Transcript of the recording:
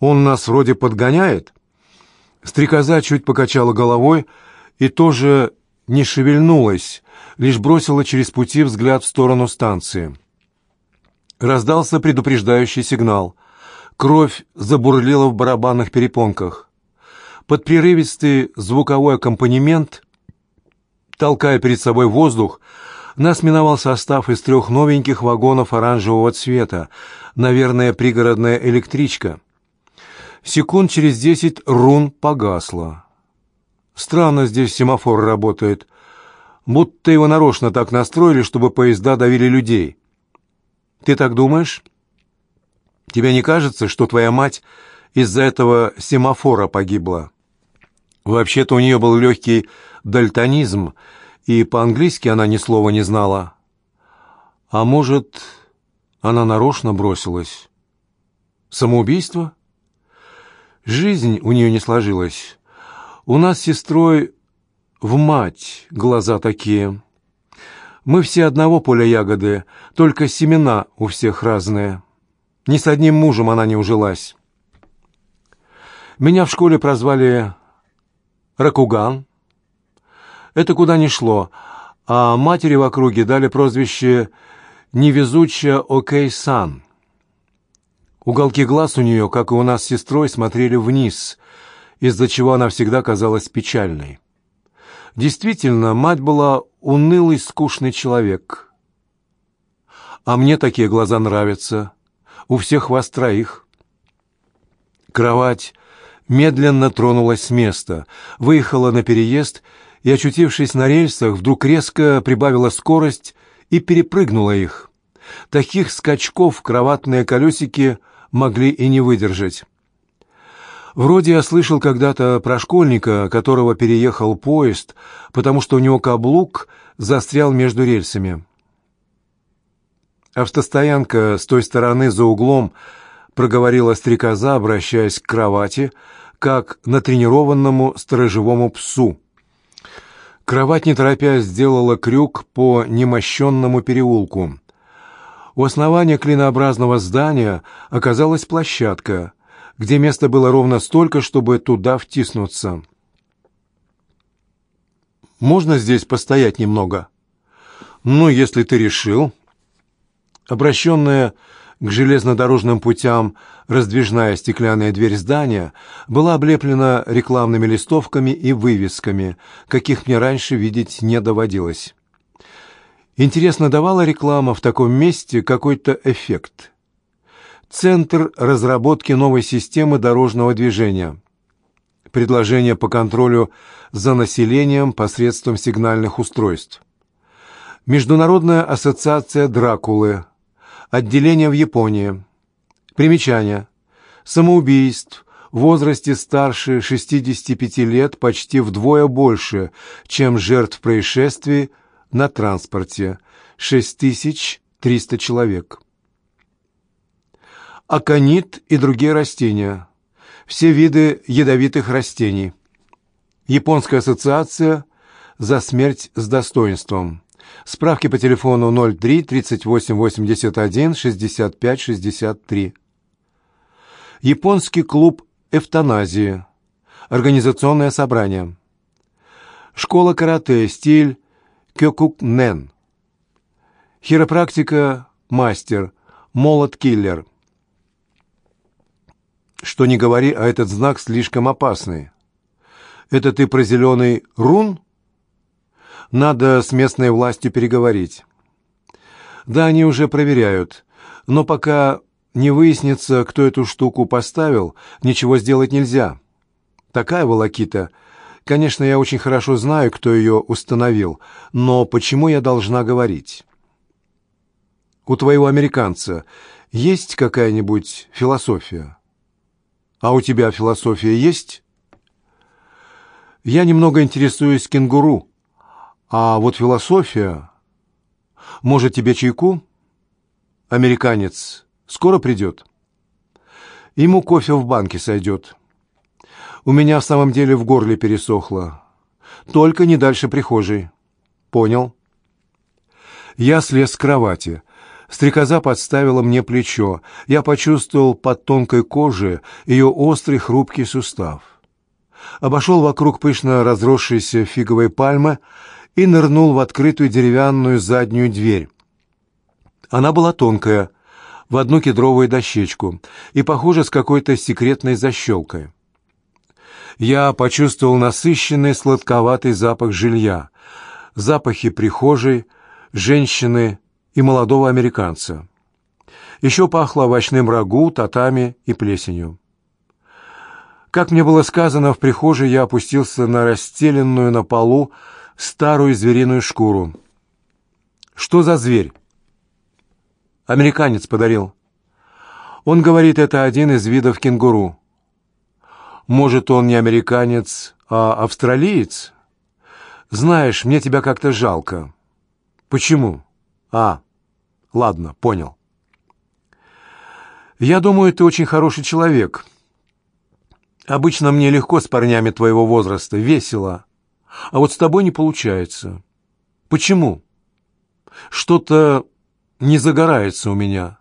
Он нас вроде подгоняет?» Стрекоза чуть покачала головой и тоже не шевельнулась, лишь бросила через пути взгляд в сторону станции. Раздался предупреждающий сигнал. Кровь забурлила в барабанных перепонках. Под прерывистый звуковой аккомпанемент, толкая перед собой воздух, нас миновал состав из трех новеньких вагонов оранжевого цвета, наверное, пригородная электричка. Секунд через десять рун погасла. Странно здесь семафор работает. Будто его нарочно так настроили, чтобы поезда давили людей. Ты так думаешь? Тебе не кажется, что твоя мать из-за этого семафора погибла? Вообще-то у нее был легкий дальтонизм, и по-английски она ни слова не знала. А может, она нарочно бросилась? Самоубийство? Жизнь у нее не сложилась. У нас с сестрой в мать глаза такие. Мы все одного поля ягоды, только семена у всех разные. Ни с одним мужем она не ужилась. Меня в школе прозвали Ракуган. Это куда ни шло, а матери в округе дали прозвище «Невезучая Окей-сан». Уголки глаз у нее, как и у нас с сестрой, смотрели вниз, из-за чего она всегда казалась печальной. Действительно, мать была унылый, скучный человек. А мне такие глаза нравятся. У всех вас троих. Кровать медленно тронулась с места, выехала на переезд и, очутившись на рельсах, вдруг резко прибавила скорость и перепрыгнула их. Таких скачков кроватные колесики могли и не выдержать. Вроде я слышал когда-то про школьника, которого переехал поезд, потому что у него каблук застрял между рельсами. Автостоянка с той стороны за углом проговорила стрекоза, обращаясь к кровати, как натренированному сторожевому псу. Кровать, не торопясь, сделала крюк по немощенному переулку. У основания клинообразного здания оказалась площадка, где места было ровно столько, чтобы туда втиснуться. «Можно здесь постоять немного?» «Ну, если ты решил», Обращенная к железнодорожным путям раздвижная стеклянная дверь здания была облеплена рекламными листовками и вывесками, каких мне раньше видеть не доводилось. Интересно, давала реклама в таком месте какой-то эффект? Центр разработки новой системы дорожного движения. Предложение по контролю за населением посредством сигнальных устройств. Международная ассоциация Дракулы – Отделение в Японии. Примечание. Самоубийств в возрасте старше 65 лет почти вдвое больше, чем жертв происшествий на транспорте. 6300 человек. Аконит и другие растения. Все виды ядовитых растений. Японская ассоциация «За смерть с достоинством». Справки по телефону 03 38 81 65 63. Японский клуб эвтаназии. Организационное собрание. Школа карате, стиль кёкукнен. Хиропрактика, мастер, молот-киллер. Что не говори, а этот знак слишком опасный. Это ты про зеленый рун? Надо с местной властью переговорить. Да, они уже проверяют, но пока не выяснится, кто эту штуку поставил, ничего сделать нельзя. Такая волокита. Конечно, я очень хорошо знаю, кто ее установил, но почему я должна говорить? У твоего американца есть какая-нибудь философия? А у тебя философия есть? Я немного интересуюсь кенгуру, а вот философия... Может, тебе чайку? Американец скоро придет? Ему кофе в банке сойдет. У меня в самом деле в горле пересохло. Только не дальше прихожей. Понял. Я слез с кровати. Стрекоза подставила мне плечо. Я почувствовал под тонкой кожей ее острый хрупкий сустав. Обошел вокруг пышно разросшейся фиговой пальмы и нырнул в открытую деревянную заднюю дверь. Она была тонкая, в одну кедровую дощечку и, похоже, с какой-то секретной защелкой. Я почувствовал насыщенный сладковатый запах жилья, запахи прихожей, женщины и молодого американца. Еще пахло овощным рагу, татами и плесенью. Как мне было сказано, в прихожей я опустился на расстеленную на полу старую звериную шкуру. «Что за зверь?» «Американец подарил». Он говорит, это один из видов кенгуру. Может, он не американец, а австралиец? Знаешь, мне тебя как-то жалко. Почему? А, ладно, понял. Я думаю, ты очень хороший человек. Обычно мне легко с парнями твоего возраста, весело. А вот с тобой не получается. Почему? Что-то не загорается у меня.